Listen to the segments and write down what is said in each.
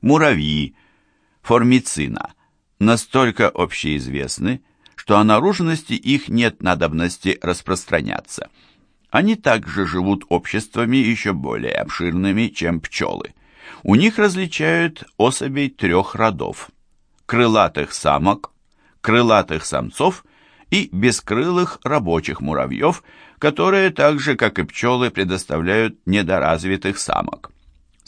Муравьи, формицина, настолько общеизвестны, что о наружности их нет надобности распространяться. Они также живут обществами еще более обширными, чем пчелы. У них различают особей трех родов – крылатых самок, крылатых самцов и бескрылых рабочих муравьев, которые так же, как и пчелы, предоставляют недоразвитых самок.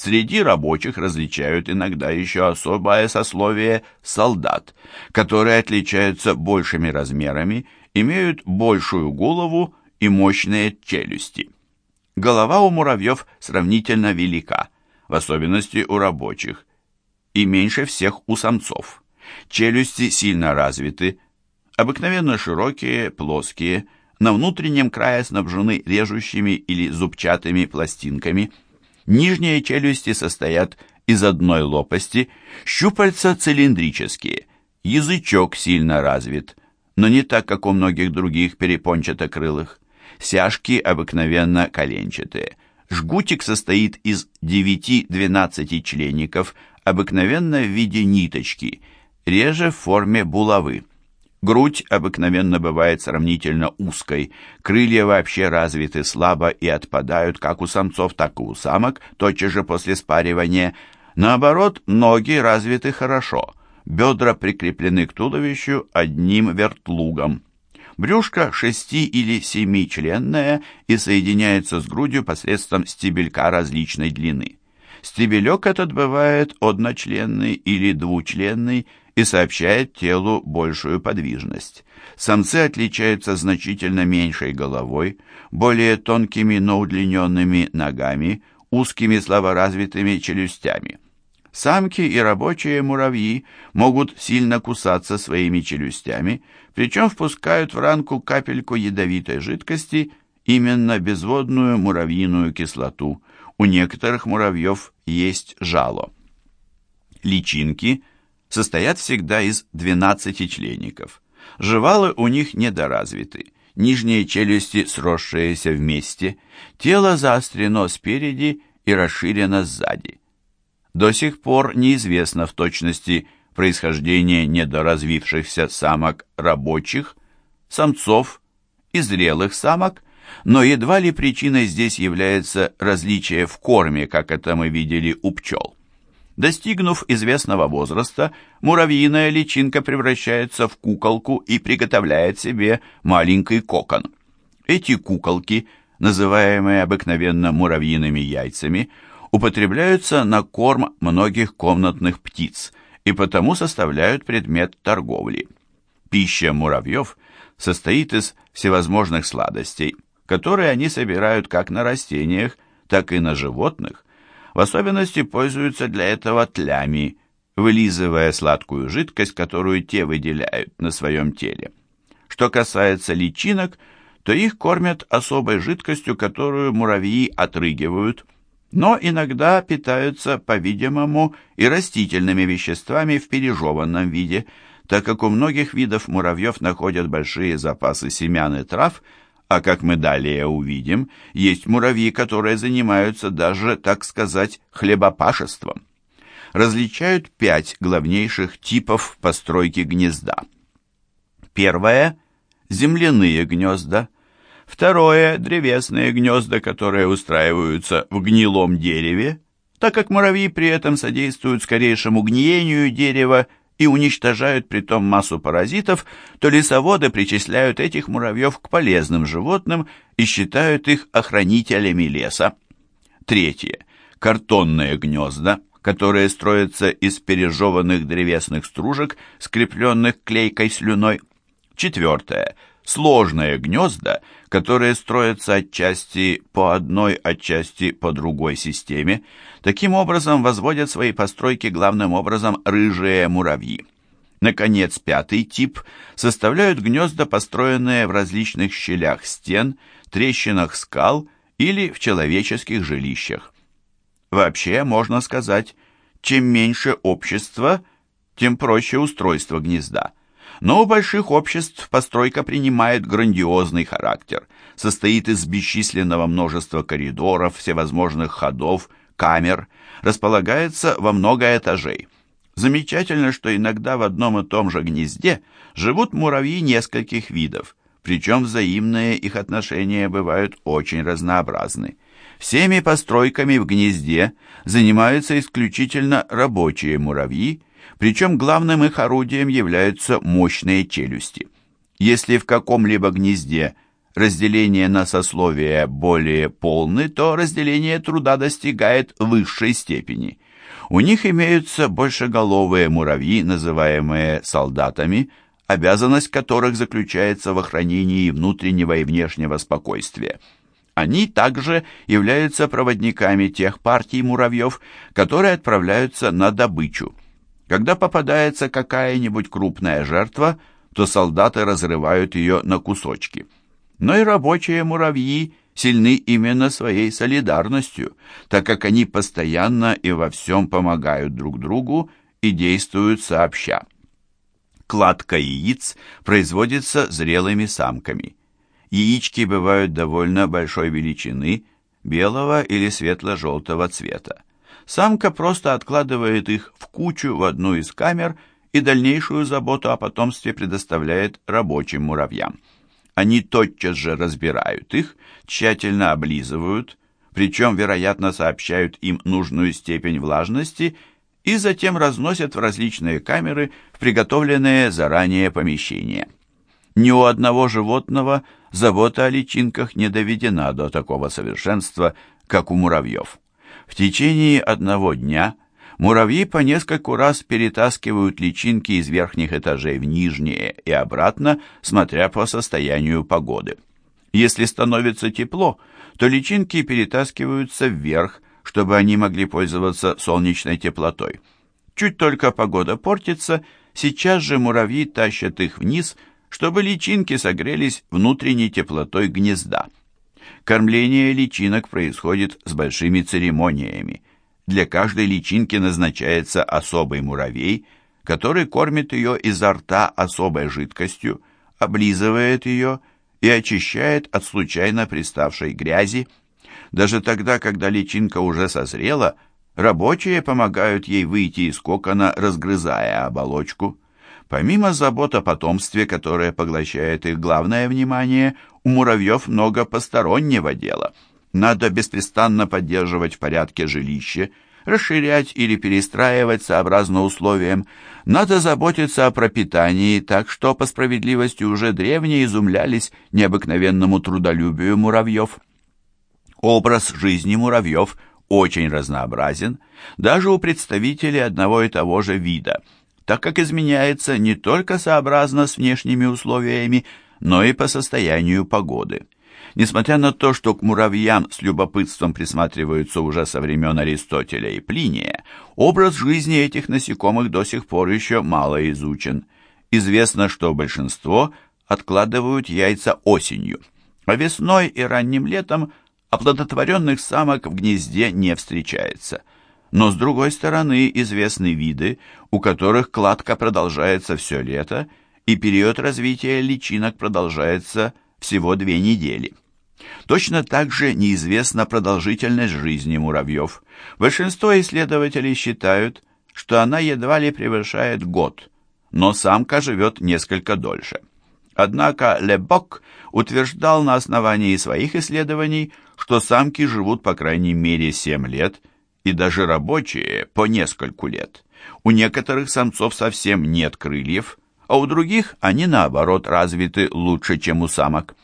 Среди рабочих различают иногда еще особое сословие солдат, которые отличаются большими размерами, имеют большую голову и мощные челюсти. Голова у муравьев сравнительно велика, в особенности у рабочих, и меньше всех у самцов. Челюсти сильно развиты, обыкновенно широкие, плоские, на внутреннем крае снабжены режущими или зубчатыми пластинками – Нижние челюсти состоят из одной лопасти, щупальца цилиндрические, язычок сильно развит, но не так, как у многих других перепончатокрылых. Сяжки обыкновенно коленчатые. Жгутик состоит из 9-12 членников, обыкновенно в виде ниточки, реже в форме булавы. Грудь обыкновенно бывает сравнительно узкой, крылья вообще развиты слабо и отпадают как у самцов, так и у самок, тотчас же после спаривания. Наоборот, ноги развиты хорошо, бедра прикреплены к туловищу одним вертлугом. Брюшко шести- или семичленное и соединяется с грудью посредством стебелька различной длины. Стебелек этот бывает одночленный или двучленный, и сообщает телу большую подвижность. Самцы отличаются значительно меньшей головой, более тонкими, но удлиненными ногами, узкими слаборазвитыми челюстями. Самки и рабочие муравьи могут сильно кусаться своими челюстями, причем впускают в ранку капельку ядовитой жидкости, именно безводную муравьиную кислоту. У некоторых муравьев есть жало. Личинки состоят всегда из 12 членников. Жевалы у них недоразвиты, нижние челюсти сросшиеся вместе, тело заострено спереди и расширено сзади. До сих пор неизвестно в точности происхождение недоразвившихся самок рабочих, самцов и зрелых самок, но едва ли причиной здесь является различие в корме, как это мы видели у пчел. Достигнув известного возраста, муравьиная личинка превращается в куколку и приготовляет себе маленький кокон. Эти куколки, называемые обыкновенно муравьиными яйцами, употребляются на корм многих комнатных птиц и потому составляют предмет торговли. Пища муравьев состоит из всевозможных сладостей, которые они собирают как на растениях, так и на животных, в особенности пользуются для этого тлями, вылизывая сладкую жидкость, которую те выделяют на своем теле. Что касается личинок, то их кормят особой жидкостью, которую муравьи отрыгивают, но иногда питаются, по-видимому, и растительными веществами в пережеванном виде, так как у многих видов муравьев находят большие запасы семян и трав – а как мы далее увидим, есть муравьи, которые занимаются даже, так сказать, хлебопашеством. Различают пять главнейших типов постройки гнезда. Первое – земляные гнезда. Второе – древесные гнезда, которые устраиваются в гнилом дереве, так как муравьи при этом содействуют скорейшему гниению дерева и уничтожают притом массу паразитов, то лесоводы причисляют этих муравьев к полезным животным и считают их охранителями леса. Третье. Картонные гнезда, которые строятся из пережеванных древесных стружек, скрепленных клейкой слюной. Четвертое сложные гнезда, которые строятся отчасти по одной, отчасти по другой системе. Таким образом возводят свои постройки главным образом рыжие муравьи. Наконец, пятый тип составляют гнезда, построенные в различных щелях стен, трещинах скал или в человеческих жилищах. Вообще, можно сказать, чем меньше общества, тем проще устройство гнезда. Но у больших обществ постройка принимает грандиозный характер, состоит из бесчисленного множества коридоров, всевозможных ходов, камер располагается во много этажей. Замечательно, что иногда в одном и том же гнезде живут муравьи нескольких видов, причем взаимные их отношения бывают очень разнообразны. Всеми постройками в гнезде занимаются исключительно рабочие муравьи, причем главным их орудием являются мощные челюсти. Если в каком-либо гнезде разделение на сословия более полны, то разделение труда достигает высшей степени. У них имеются большеголовые муравьи, называемые солдатами, обязанность которых заключается в охранении внутреннего и внешнего спокойствия. Они также являются проводниками тех партий муравьев, которые отправляются на добычу. Когда попадается какая-нибудь крупная жертва, то солдаты разрывают ее на кусочки. Но и рабочие муравьи сильны именно своей солидарностью, так как они постоянно и во всем помогают друг другу и действуют сообща. Кладка яиц производится зрелыми самками. Яички бывают довольно большой величины, белого или светло-желтого цвета. Самка просто откладывает их в кучу в одну из камер и дальнейшую заботу о потомстве предоставляет рабочим муравьям. Они тотчас же разбирают их, тщательно облизывают, причем, вероятно, сообщают им нужную степень влажности и затем разносят в различные камеры в приготовленные заранее помещения. Ни у одного животного забота о личинках не доведена до такого совершенства, как у муравьев. В течение одного дня муравьи по нескольку раз перетаскивают личинки из верхних этажей в нижние и обратно, смотря по состоянию погоды. Если становится тепло, то личинки перетаскиваются вверх, чтобы они могли пользоваться солнечной теплотой. Чуть только погода портится, сейчас же муравьи тащат их вниз, чтобы личинки согрелись внутренней теплотой гнезда. Кормление личинок происходит с большими церемониями. Для каждой личинки назначается особый муравей, который кормит ее изо рта особой жидкостью, облизывает ее и очищает от случайно приставшей грязи. Даже тогда, когда личинка уже созрела, рабочие помогают ей выйти из кокона, разгрызая оболочку. Помимо забот о потомстве, которое поглощает их главное внимание, у муравьев много постороннего дела. Надо беспрестанно поддерживать в порядке жилище, расширять или перестраивать сообразно условиям. Надо заботиться о пропитании, так что по справедливости уже древние изумлялись необыкновенному трудолюбию муравьев. Образ жизни муравьев очень разнообразен, даже у представителей одного и того же вида – так как изменяется не только сообразно с внешними условиями, но и по состоянию погоды. Несмотря на то, что к муравьям с любопытством присматриваются уже со времен Аристотеля и Плиния, образ жизни этих насекомых до сих пор еще мало изучен. Известно, что большинство откладывают яйца осенью, а весной и ранним летом оплодотворенных самок в гнезде не встречается – но с другой стороны известны виды, у которых кладка продолжается все лето, и период развития личинок продолжается всего две недели. Точно так же неизвестна продолжительность жизни муравьев. Большинство исследователей считают, что она едва ли превышает год, но самка живет несколько дольше. Однако Лебок утверждал на основании своих исследований, что самки живут по крайней мере 7 лет и даже рабочие по нескольку лет. У некоторых самцов совсем нет крыльев, а у других они, наоборот, развиты лучше, чем у самок.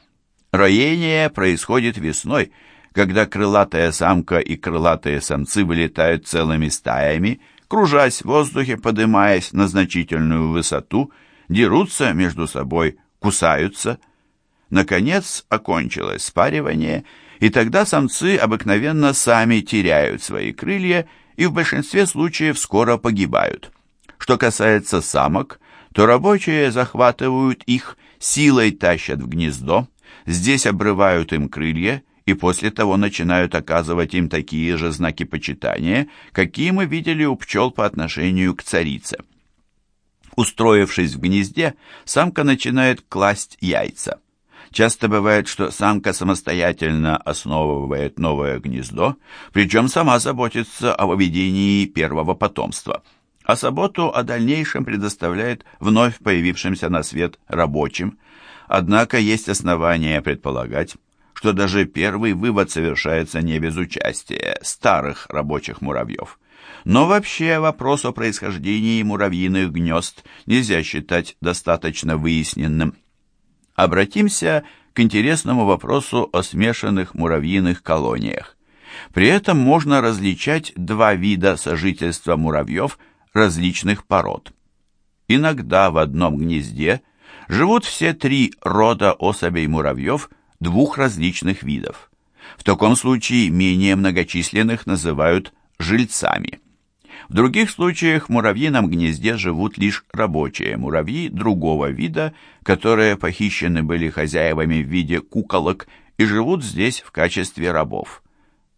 Роение происходит весной, когда крылатая самка и крылатые самцы вылетают целыми стаями, кружась в воздухе, поднимаясь на значительную высоту, дерутся между собой, кусаются. Наконец окончилось спаривание, и тогда самцы обыкновенно сами теряют свои крылья и в большинстве случаев скоро погибают. Что касается самок, то рабочие захватывают их, силой тащат в гнездо, здесь обрывают им крылья и после того начинают оказывать им такие же знаки почитания, какие мы видели у пчел по отношению к царице. Устроившись в гнезде, самка начинает класть яйца. Часто бывает, что самка самостоятельно основывает новое гнездо, причем сама заботится о выведении первого потомства, а заботу о дальнейшем предоставляет вновь появившимся на свет рабочим. Однако есть основания предполагать, что даже первый вывод совершается не без участия старых рабочих муравьев. Но вообще вопрос о происхождении муравьиных гнезд нельзя считать достаточно выясненным. Обратимся к интересному вопросу о смешанных муравьиных колониях. При этом можно различать два вида сожительства муравьев различных пород. Иногда в одном гнезде живут все три рода особей муравьев двух различных видов. В таком случае менее многочисленных называют жильцами. В других случаях в муравьином гнезде живут лишь рабочие муравьи другого вида, которые похищены были хозяевами в виде куколок и живут здесь в качестве рабов.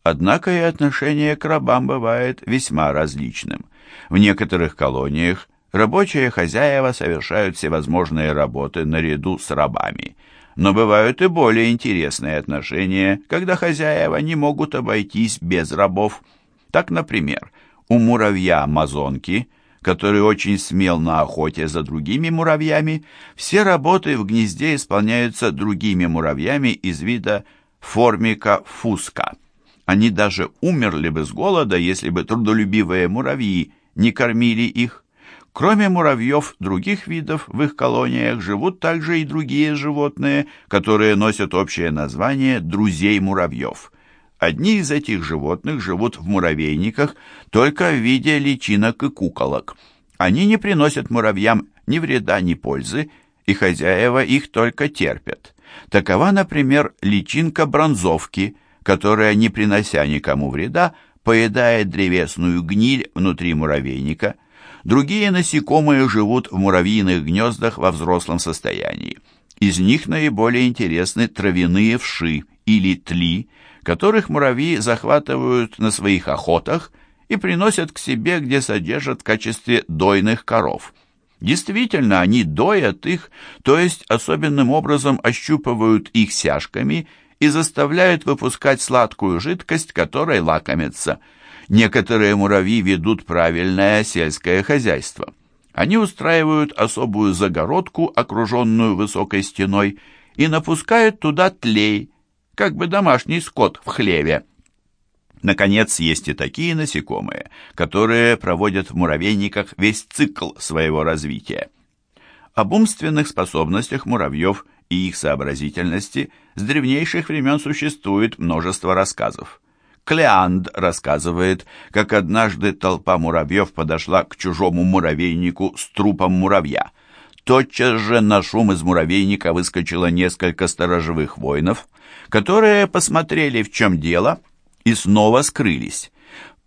Однако и отношение к рабам бывает весьма различным. В некоторых колониях рабочие хозяева совершают всевозможные работы наряду с рабами. Но бывают и более интересные отношения, когда хозяева не могут обойтись без рабов. Так, например, у муравья-амазонки, который очень смел на охоте за другими муравьями, все работы в гнезде исполняются другими муравьями из вида формика фуска. Они даже умерли бы с голода, если бы трудолюбивые муравьи не кормили их. Кроме муравьев других видов, в их колониях живут также и другие животные, которые носят общее название «друзей муравьев». Одни из этих животных живут в муравейниках только в виде личинок и куколок. Они не приносят муравьям ни вреда, ни пользы, и хозяева их только терпят. Такова, например, личинка бронзовки, которая, не принося никому вреда, поедает древесную гниль внутри муравейника. Другие насекомые живут в муравьиных гнездах во взрослом состоянии. Из них наиболее интересны травяные вши или тли, которых муравьи захватывают на своих охотах и приносят к себе, где содержат в качестве дойных коров. Действительно, они доят их, то есть особенным образом ощупывают их сяжками и заставляют выпускать сладкую жидкость, которой лакомятся. Некоторые муравьи ведут правильное сельское хозяйство. Они устраивают особую загородку, окруженную высокой стеной, и напускают туда тлей – как бы домашний скот в хлеве. Наконец, есть и такие насекомые, которые проводят в муравейниках весь цикл своего развития. Об умственных способностях муравьев и их сообразительности с древнейших времен существует множество рассказов. Клеанд рассказывает, как однажды толпа муравьев подошла к чужому муравейнику с трупом муравья. Тотчас же на шум из муравейника выскочило несколько сторожевых воинов, которые посмотрели, в чем дело, и снова скрылись.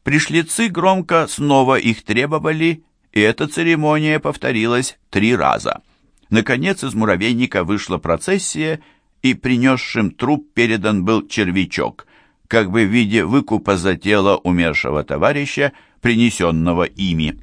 Пришлицы громко снова их требовали, и эта церемония повторилась три раза. Наконец из муравейника вышла процессия, и принесшим труп передан был червячок, как бы в виде выкупа за тело умершего товарища, принесенного ими.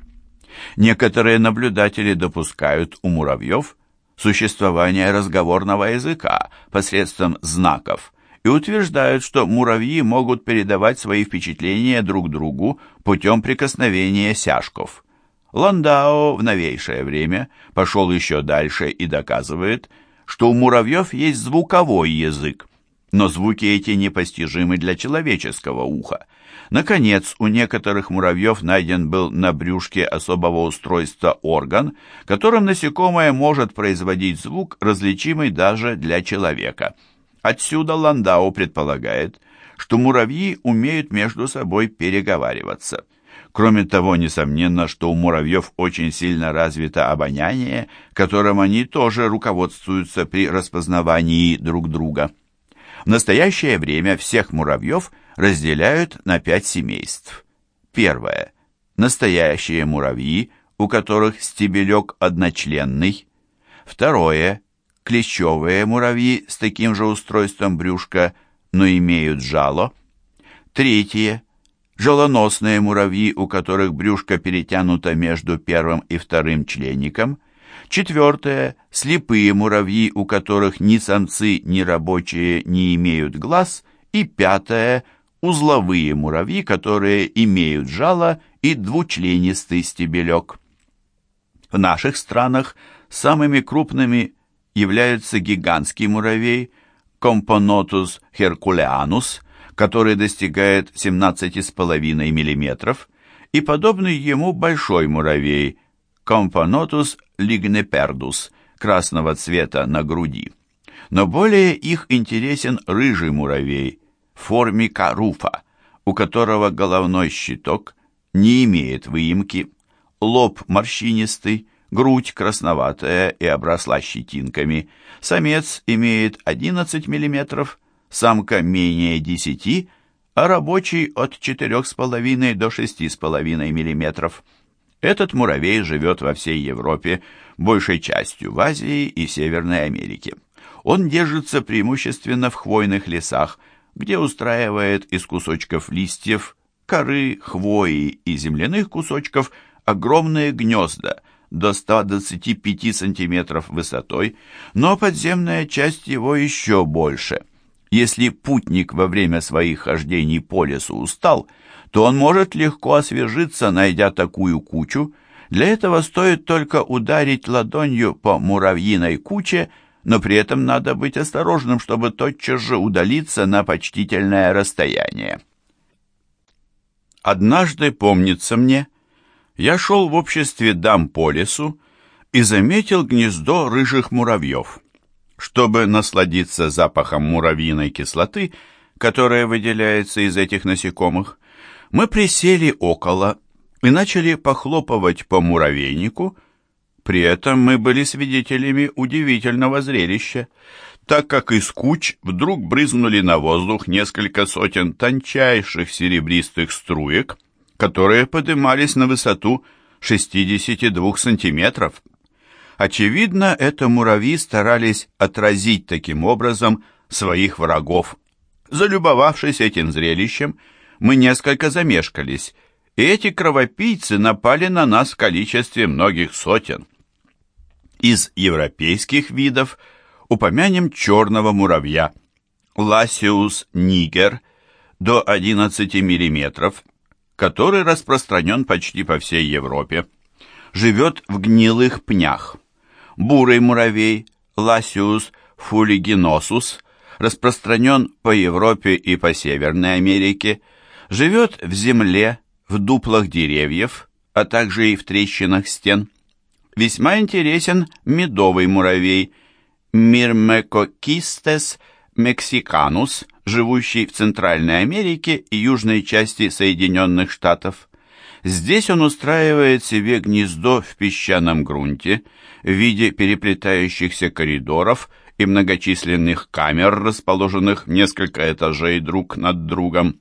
Некоторые наблюдатели допускают у муравьев существование разговорного языка посредством знаков и утверждают, что муравьи могут передавать свои впечатления друг другу путем прикосновения сяжков. Ландау в новейшее время пошел еще дальше и доказывает, что у муравьев есть звуковой язык, но звуки эти непостижимы для человеческого уха. Наконец, у некоторых муравьев найден был на брюшке особого устройства орган, которым насекомое может производить звук, различимый даже для человека. Отсюда Ландау предполагает, что муравьи умеют между собой переговариваться. Кроме того, несомненно, что у муравьев очень сильно развито обоняние, которым они тоже руководствуются при распознавании друг друга. В настоящее время всех муравьев разделяют на пять семейств. Первое. Настоящие муравьи, у которых стебелек одночленный. Второе. Клещевые муравьи с таким же устройством брюшка, но имеют жало. Третье. Желоносные муравьи, у которых брюшко перетянуто между первым и вторым членником. Четвертое. Слепые муравьи, у которых ни самцы, ни рабочие не имеют глаз. И пятое. Узловые муравьи, которые имеют жало и двучленистый стебелек. В наших странах самыми крупными являются гигантский муравей Camponotus herculeanus, который достигает 17,5 мм, и подобный ему большой муравей Camponotus ligniperdus красного цвета на груди. Но более их интересен рыжий муравей Formica rufa, у которого головной щиток не имеет выемки, лоб морщинистый, грудь красноватая и обросла щетинками, самец имеет 11 мм, самка менее 10 а рабочий от 4,5 до 6,5 мм. Этот муравей живет во всей Европе, большей частью в Азии и Северной Америке. Он держится преимущественно в хвойных лесах, где устраивает из кусочков листьев, коры, хвои и земляных кусочков огромные гнезда до 125 сантиметров высотой, но подземная часть его еще больше. Если путник во время своих хождений по лесу устал, то он может легко освежиться, найдя такую кучу. Для этого стоит только ударить ладонью по муравьиной куче – но при этом надо быть осторожным, чтобы тотчас же удалиться на почтительное расстояние. Однажды, помнится мне, я шел в обществе дам по лесу и заметил гнездо рыжих муравьев. Чтобы насладиться запахом муравьиной кислоты, которая выделяется из этих насекомых, мы присели около и начали похлопывать по муравейнику, при этом мы были свидетелями удивительного зрелища, так как из куч вдруг брызнули на воздух несколько сотен тончайших серебристых струек, которые поднимались на высоту 62 сантиметров. Очевидно, это муравьи старались отразить таким образом своих врагов. Залюбовавшись этим зрелищем, мы несколько замешкались, и эти кровопийцы напали на нас в количестве многих сотен. Из европейских видов упомянем черного муравья Ласиус нигер до 11 мм, который распространен почти по всей Европе. Живет в гнилых пнях. Бурый муравей Ласиус фулигиносус распространен по Европе и по Северной Америке, живет в земле, в дуплах деревьев, а также и в трещинах стен. Весьма интересен медовый муравей Мирмекокистес мексиканус, живущий в Центральной Америке и южной части Соединенных Штатов. Здесь он устраивает себе гнездо в песчаном грунте в виде переплетающихся коридоров и многочисленных камер, расположенных несколько этажей друг над другом.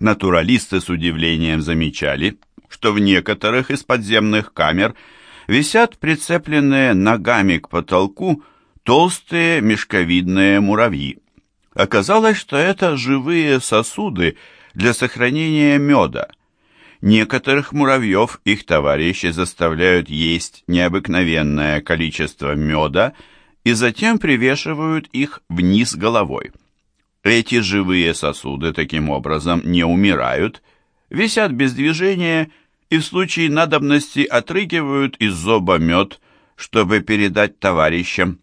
Натуралисты с удивлением замечали, что в некоторых из подземных камер – висят прицепленные ногами к потолку толстые мешковидные муравьи. Оказалось, что это живые сосуды для сохранения меда. Некоторых муравьев их товарищи заставляют есть необыкновенное количество меда и затем привешивают их вниз головой. Эти живые сосуды таким образом не умирают, висят без движения и в случае надобности отрыгивают из зоба мед, чтобы передать товарищам.